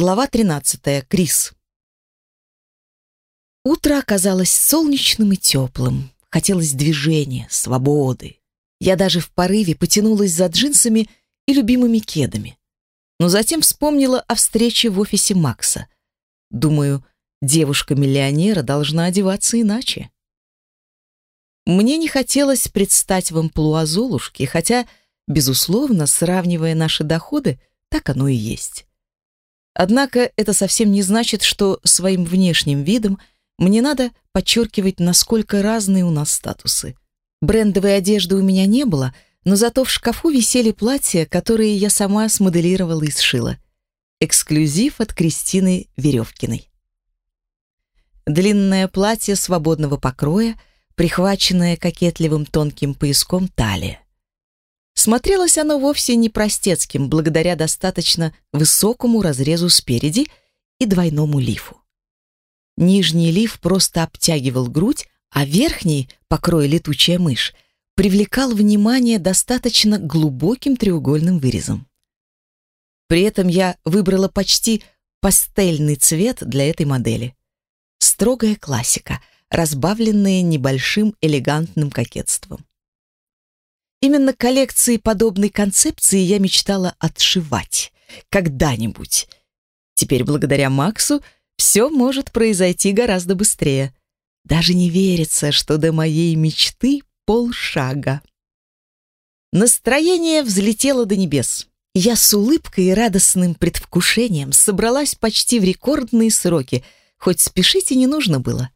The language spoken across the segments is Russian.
Глава 13. Крис. Утро оказалось солнечным и теплым. Хотелось движения, свободы. Я даже в порыве потянулась за джинсами и любимыми кедами. Но затем вспомнила о встрече в офисе Макса. Думаю, девушка-миллионера должна одеваться иначе. Мне не хотелось предстать в амплуа Золушки, хотя, безусловно, сравнивая наши доходы, так оно и есть. Однако это совсем не значит, что своим внешним видом мне надо подчеркивать, насколько разные у нас статусы. Брендовой одежды у меня не было, но зато в шкафу висели платья, которые я сама смоделировала и сшила. Эксклюзив от Кристины Веревкиной. Длинное платье свободного покроя, прихваченное кокетливым тонким пояском талия. Смотрелось оно вовсе не простецким, благодаря достаточно высокому разрезу спереди и двойному лифу. Нижний лиф просто обтягивал грудь, а верхний, покрой летучая мышь, привлекал внимание достаточно глубоким треугольным вырезом. При этом я выбрала почти пастельный цвет для этой модели. Строгая классика, разбавленная небольшим элегантным кокетством. Именно коллекции подобной концепции я мечтала отшивать. Когда-нибудь. Теперь, благодаря Максу, все может произойти гораздо быстрее. Даже не верится, что до моей мечты полшага. Настроение взлетело до небес. Я с улыбкой и радостным предвкушением собралась почти в рекордные сроки, хоть спешить и не нужно было.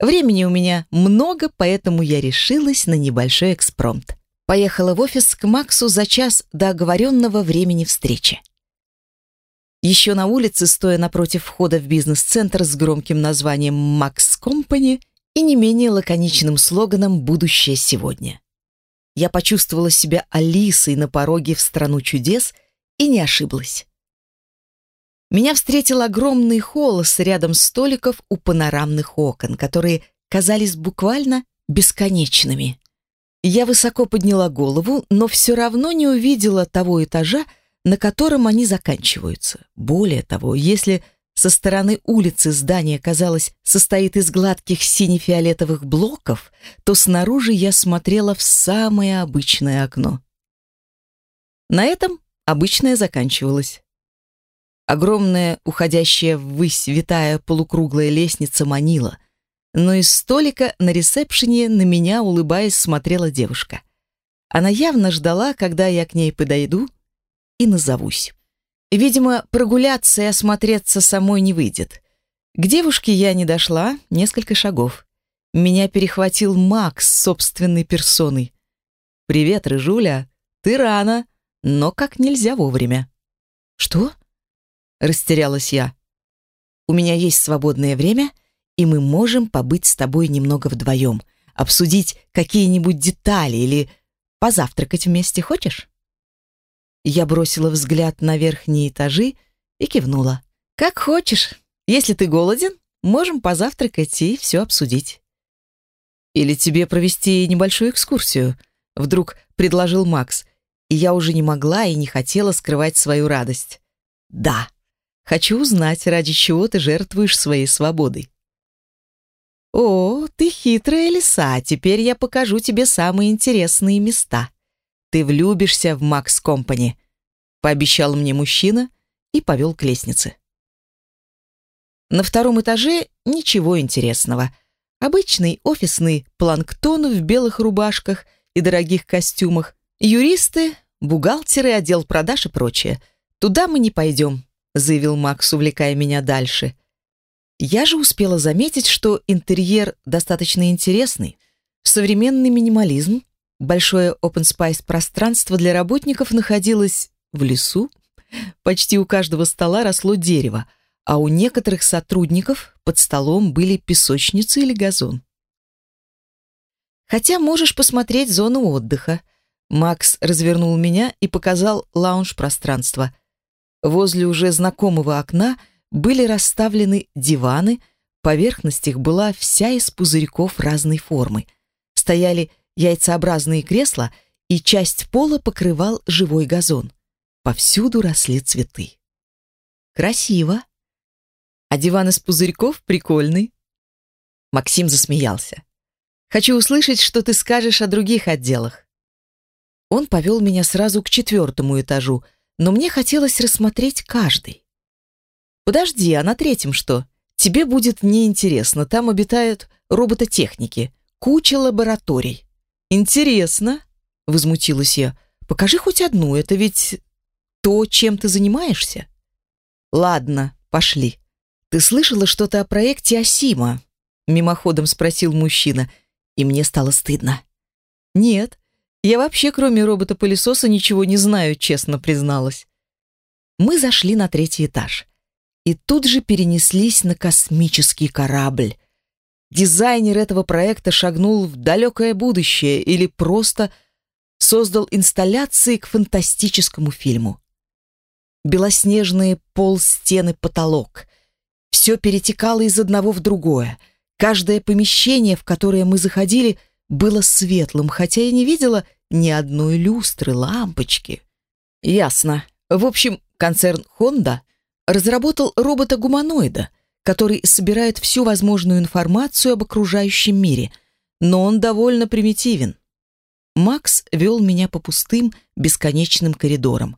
Времени у меня много, поэтому я решилась на небольшой экспромт поехала в офис к Максу за час до оговоренного времени встречи. Еще на улице, стоя напротив входа в бизнес-центр с громким названием «Макс Компани» и не менее лаконичным слоганом «Будущее сегодня». Я почувствовала себя Алисой на пороге в страну чудес и не ошиблась. Меня встретил огромный холл с рядом столиков у панорамных окон, которые казались буквально бесконечными. Я высоко подняла голову, но все равно не увидела того этажа, на котором они заканчиваются. Более того, если со стороны улицы здание, казалось, состоит из гладких сине-фиолетовых блоков, то снаружи я смотрела в самое обычное окно. На этом обычное заканчивалось. Огромная, уходящая ввысь витая полукруглая лестница манила — но из столика на ресепшене на меня, улыбаясь, смотрела девушка. Она явно ждала, когда я к ней подойду и назовусь. Видимо, прогуляться и осмотреться самой не выйдет. К девушке я не дошла несколько шагов. Меня перехватил Макс собственной персоной. «Привет, Рыжуля. Ты рано, но как нельзя вовремя». «Что?» — растерялась я. «У меня есть свободное время», и мы можем побыть с тобой немного вдвоем, обсудить какие-нибудь детали или позавтракать вместе, хочешь?» Я бросила взгляд на верхние этажи и кивнула. «Как хочешь. Если ты голоден, можем позавтракать и все обсудить». «Или тебе провести небольшую экскурсию?» Вдруг предложил Макс, и я уже не могла и не хотела скрывать свою радость. «Да, хочу узнать, ради чего ты жертвуешь своей свободой». «О, ты хитрая лиса, теперь я покажу тебе самые интересные места. Ты влюбишься в Макс Компани», — пообещал мне мужчина и повел к лестнице. На втором этаже ничего интересного. Обычный офисный планктон в белых рубашках и дорогих костюмах, юристы, бухгалтеры, отдел продаж и прочее. Туда мы не пойдем, заявил Макс, увлекая меня дальше. Я же успела заметить, что интерьер достаточно интересный. Современный минимализм, большое open space пространство для работников находилось в лесу. Почти у каждого стола росло дерево, а у некоторых сотрудников под столом были песочницы или газон. Хотя можешь посмотреть зону отдыха. Макс развернул меня и показал лаунж-пространство. Возле уже знакомого окна – были расставлены диваны, поверхность их была вся из пузырьков разной формы. Стояли яйцеобразные кресла, и часть пола покрывал живой газон. Повсюду росли цветы. Красиво. А диван из пузырьков прикольный. Максим засмеялся. Хочу услышать, что ты скажешь о других отделах. Он повел меня сразу к четвертому этажу, но мне хотелось рассмотреть каждый. Подожди, а на третьем что? Тебе будет неинтересно. Там обитают робототехники, куча лабораторий. Интересно, возмутилась я. Покажи хоть одну, это ведь то, чем ты занимаешься. Ладно, пошли. Ты слышала что-то о проекте Асима? Мимоходом спросил мужчина, и мне стало стыдно. Нет, я вообще, кроме робота-пылесоса, ничего не знаю, честно призналась. Мы зашли на третий этаж и тут же перенеслись на космический корабль. Дизайнер этого проекта шагнул в далекое будущее или просто создал инсталляции к фантастическому фильму. Белоснежные пол, стены, потолок. Все перетекало из одного в другое. Каждое помещение, в которое мы заходили, было светлым, хотя я не видела ни одной люстры, лампочки. Ясно. В общем, концерн Honda — разработал робота-гуманоида, который собирает всю возможную информацию об окружающем мире, но он довольно примитивен. Макс вел меня по пустым, бесконечным коридорам.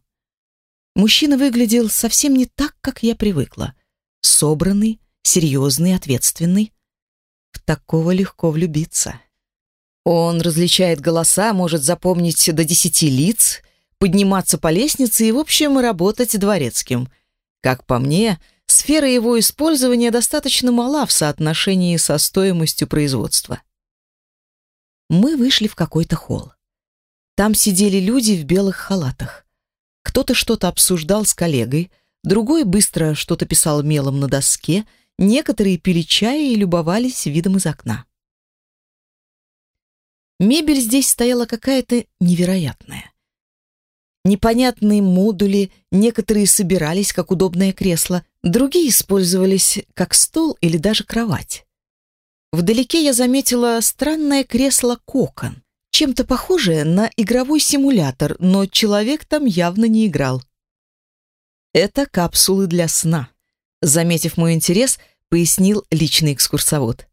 Мужчина выглядел совсем не так, как я привыкла. Собранный, серьезный, ответственный. В такого легко влюбиться. Он различает голоса, может запомнить до десяти лиц, подниматься по лестнице и, в общем, работать дворецким — как по мне, сфера его использования достаточно мала в соотношении со стоимостью производства. Мы вышли в какой-то холл. Там сидели люди в белых халатах. Кто-то что-то обсуждал с коллегой, другой быстро что-то писал мелом на доске, некоторые пили чай и любовались видом из окна. Мебель здесь стояла какая-то невероятная. Непонятные модули, некоторые собирались как удобное кресло, другие использовались как стол или даже кровать. Вдалеке я заметила странное кресло-кокон, чем-то похожее на игровой симулятор, но человек там явно не играл. Это капсулы для сна. Заметив мой интерес, пояснил личный экскурсовод.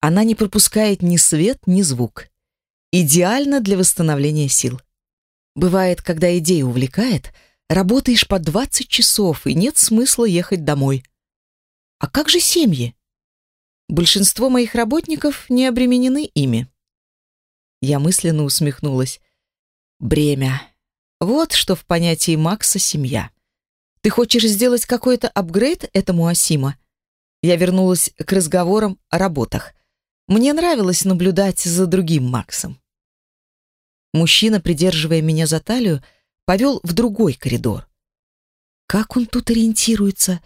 Она не пропускает ни свет, ни звук. Идеально для восстановления сил. Бывает, когда идея увлекает, работаешь по 20 часов, и нет смысла ехать домой. А как же семьи? Большинство моих работников не обременены ими. Я мысленно усмехнулась. Бремя. Вот что в понятии Макса семья. Ты хочешь сделать какой-то апгрейд этому Асима? Я вернулась к разговорам о работах. Мне нравилось наблюдать за другим Максом. Мужчина, придерживая меня за талию, повел в другой коридор. Как он тут ориентируется?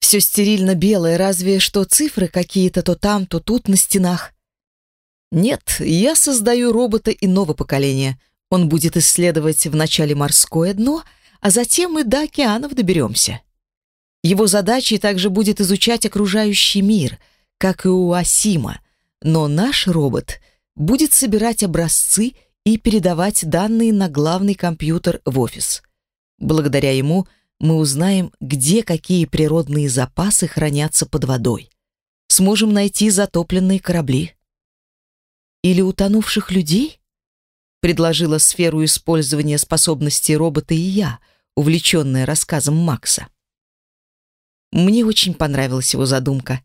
Все стерильно белое, разве что цифры какие-то то там, то тут на стенах. Нет, я создаю робота иного поколения. Он будет исследовать вначале морское дно, а затем и до океанов доберемся. Его задачей также будет изучать окружающий мир, как и у Асима, но наш робот будет собирать образцы и передавать данные на главный компьютер в офис. Благодаря ему мы узнаем, где какие природные запасы хранятся под водой. Сможем найти затопленные корабли. Или утонувших людей? Предложила сферу использования способностей робота и я, увлеченная рассказом Макса. Мне очень понравилась его задумка.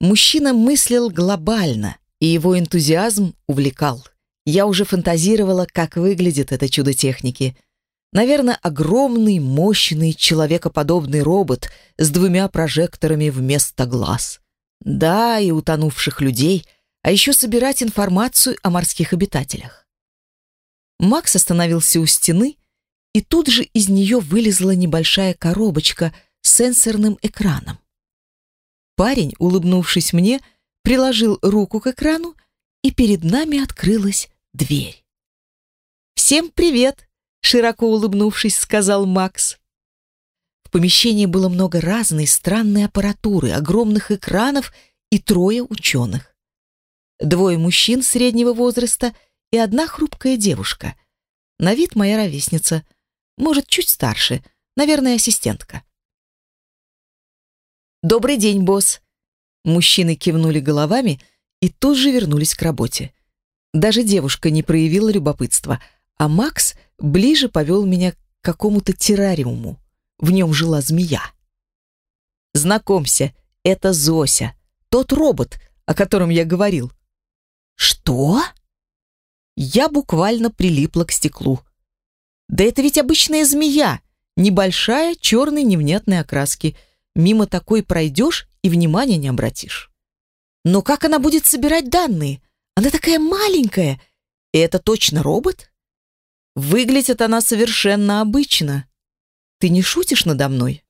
Мужчина мыслил глобально, и его энтузиазм увлекал. Я уже фантазировала, как выглядит это чудо техники. Наверное, огромный, мощный, человекоподобный робот с двумя прожекторами вместо глаз. Да, и утонувших людей, а еще собирать информацию о морских обитателях. Макс остановился у стены, и тут же из нее вылезла небольшая коробочка с сенсорным экраном. Парень, улыбнувшись мне, приложил руку к экрану, и перед нами открылась дверь. «Всем привет!» — широко улыбнувшись, сказал Макс. В помещении было много разной странной аппаратуры, огромных экранов и трое ученых. Двое мужчин среднего возраста и одна хрупкая девушка. На вид моя ровесница, может, чуть старше, наверное, ассистентка. «Добрый день, босс!» Мужчины кивнули головами и тут же вернулись к работе. Даже девушка не проявила любопытства, а Макс ближе повел меня к какому-то террариуму. В нем жила змея. «Знакомься, это Зося, тот робот, о котором я говорил». «Что?» Я буквально прилипла к стеклу. «Да это ведь обычная змея, небольшая, черной невнятной окраски. Мимо такой пройдешь и внимания не обратишь». «Но как она будет собирать данные? Она такая маленькая. И это точно робот?» «Выглядит она совершенно обычно. Ты не шутишь надо мной?»